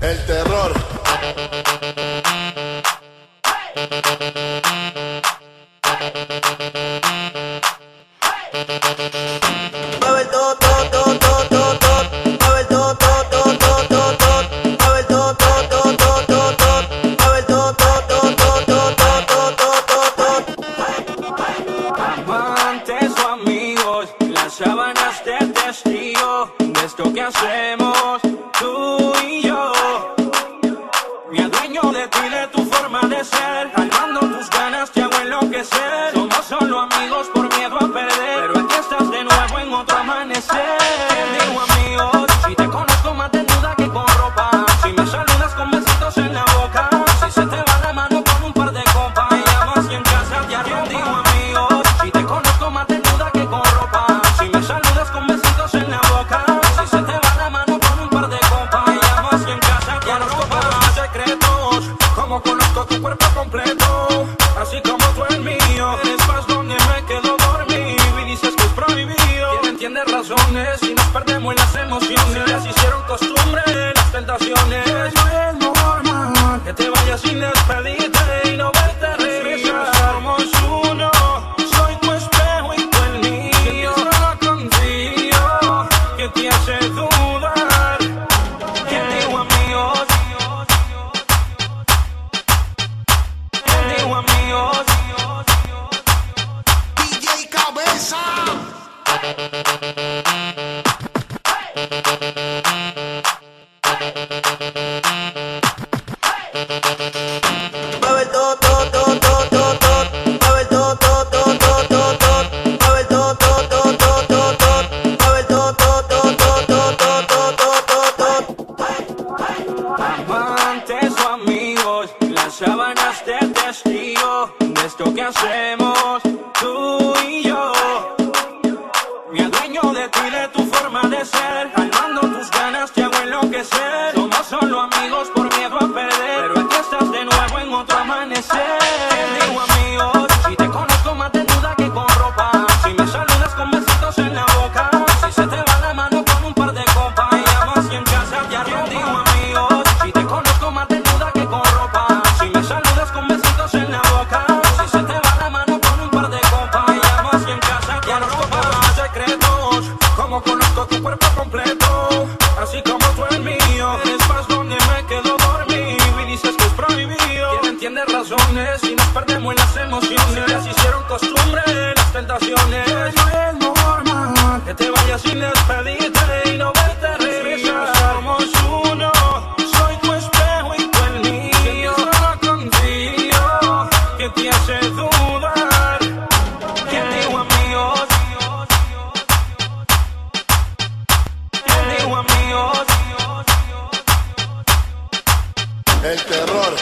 El terror. sábanas de testigo de esto que hacemos. Tú ser, calmando tus ganas te hago enloquecer. Somos solo amigos por miedo a perder, pero aquí estás de nuevo en otro amanecer. Digo amigos, si te conozco más desnuda que con ropa, si me saludas con besitos en la boca, si se te va la mano con un par de copas, me llamas y en casa te arrojo. Digo amigos, si te conozco más desnuda que con ropa, si me saludas con besitos en la boca, si se te va la mano con un par de copas, me llamas y en casa te. Más secretos, como conozco que te hace dudar. ¿Quién digo amigos? ¿Quién digo amigos? DJ Cabeza. De esto que hacemos tú y yo. Me adueño de ti, de tu forma de ser, calmando tus ganas te hago enloquecer. Somos solo amigos por miedo a perder, como conozco tu cuerpo completo, así como tú el mío, eres más donde me quedo dormido y dices que es prohibido. ¿Quién entiende razones y nos perdemos en las emociones? Se hicieron costumbre las tentaciones. No es normal que te vayas sin despedirte El terror.